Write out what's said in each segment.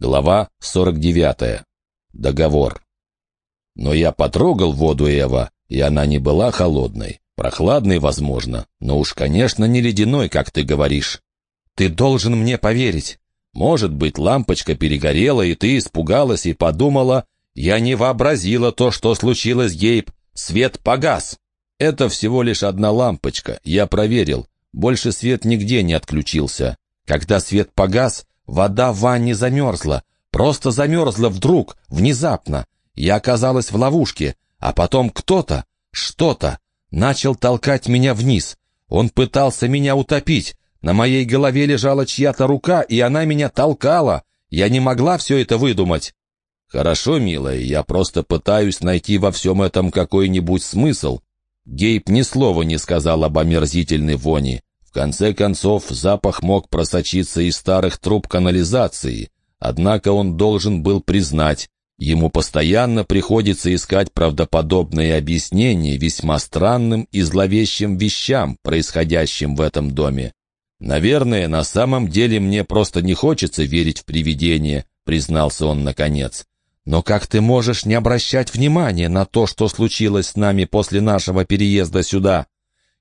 Глава 49. Договор. Но я потрогал воду Эва, и она не была холодной. Прохладной, возможно, но уж, конечно, не ледяной, как ты говоришь. Ты должен мне поверить. Может быть, лампочка перегорела, и ты испугалась и подумала, я не вообразила то, что случилось, Гейб. Свет погас. Это всего лишь одна лампочка, я проверил. Больше свет нигде не отключился. Когда свет погас, Вода в ванне замерзла, просто замерзла вдруг, внезапно. Я оказалась в ловушке, а потом кто-то, что-то, начал толкать меня вниз. Он пытался меня утопить. На моей голове лежала чья-то рука, и она меня толкала. Я не могла все это выдумать. «Хорошо, милая, я просто пытаюсь найти во всем этом какой-нибудь смысл». Гейб ни слова не сказал об омерзительной вони. В конце концов, запах мог просочиться из старых труб канализации, однако он должен был признать, ему постоянно приходится искать правдоподобные объяснения весьма странным и зловещим вещам, происходящим в этом доме. «Наверное, на самом деле мне просто не хочется верить в привидения», — признался он наконец. «Но как ты можешь не обращать внимания на то, что случилось с нами после нашего переезда сюда?»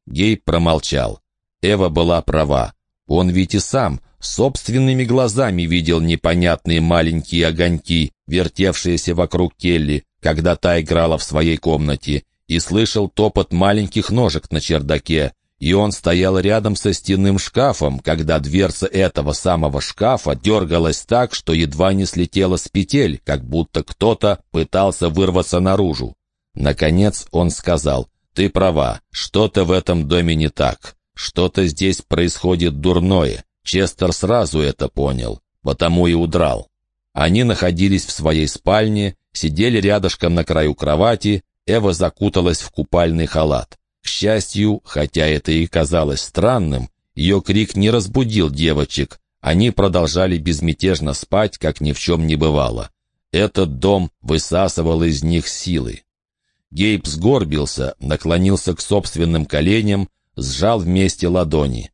Гейб промолчал. Эва была права. Он ведь и сам собственными глазами видел непонятные маленькие огоньки, вертевшиеся вокруг Келли, когда та играла в своей комнате, и слышал топот маленьких ножек на чердаке, и он стоял рядом со стенным шкафом, когда дверца этого самого шкафа дергалась так, что едва не слетела с петель, как будто кто-то пытался вырваться наружу. Наконец он сказал, «Ты права, что-то в этом доме не так. Что-то здесь происходит дурное. Честер сразу это понял, потому и удрал. Они находились в своей спальне, сидели рядышком на краю кровати, Эва закуталась в купальный халат. К счастью, хотя это и казалось странным, ее крик не разбудил девочек. Они продолжали безмятежно спать, как ни в чем не бывало. Этот дом высасывал из них силы. Гейб сгорбился, наклонился к собственным коленям, сжал вместе ладони.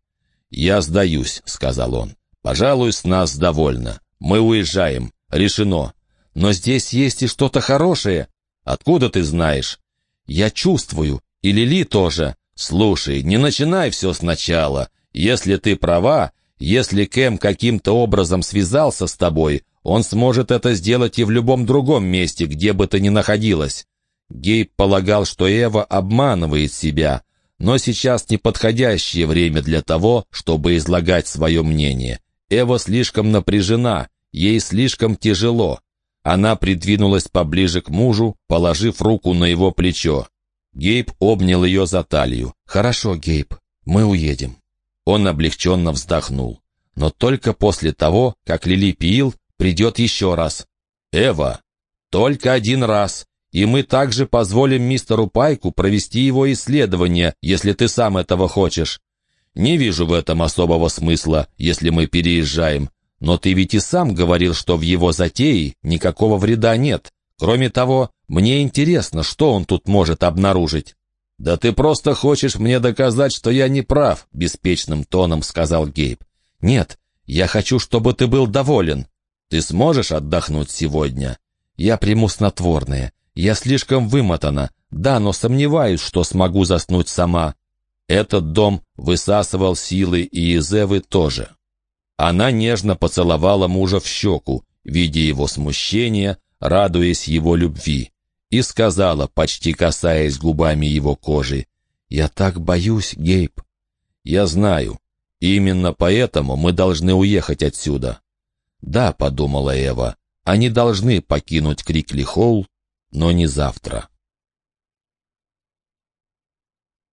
«Я сдаюсь», — сказал он. «Пожалуй, с нас довольно. Мы уезжаем. Решено. Но здесь есть и что-то хорошее. Откуда ты знаешь?» «Я чувствую. И Лили тоже. Слушай, не начинай все сначала. Если ты права, если Кэм каким-то образом связался с тобой, он сможет это сделать и в любом другом месте, где бы ты ни находилась». Гейб полагал, что Эва обманывает себя, но сейчас неподходящее время для того, чтобы излагать свое мнение. Эва слишком напряжена, ей слишком тяжело. Она придвинулась поближе к мужу, положив руку на его плечо. Гейб обнял ее за талию. «Хорошо, Гейб, мы уедем». Он облегченно вздохнул. «Но только после того, как Лили Пиил придет еще раз». «Эва, только один раз, и мы также позволим мистеру Пайку провести его исследование, если ты сам этого хочешь. Не вижу в этом особого смысла, если мы переезжаем. Но ты ведь и сам говорил, что в его затее никакого вреда нет. Кроме того, мне интересно, что он тут может обнаружить». «Да ты просто хочешь мне доказать, что я не прав», — беспечным тоном сказал Гейб. «Нет, я хочу, чтобы ты был доволен. Ты сможешь отдохнуть сегодня? Я приму снотворное. Я слишком вымотана. Да, но сомневаюсь, что смогу заснуть сама. Этот дом высасывал силы и из Эвы тоже. Она нежно поцеловала мужа в щеку, видя его смущение, радуясь его любви, и сказала, почти касаясь губами его кожи, «Я так боюсь, Гейб». «Я знаю. Именно поэтому мы должны уехать отсюда». «Да», — подумала Эва, — «они должны покинуть Крикли-Холл но не завтра.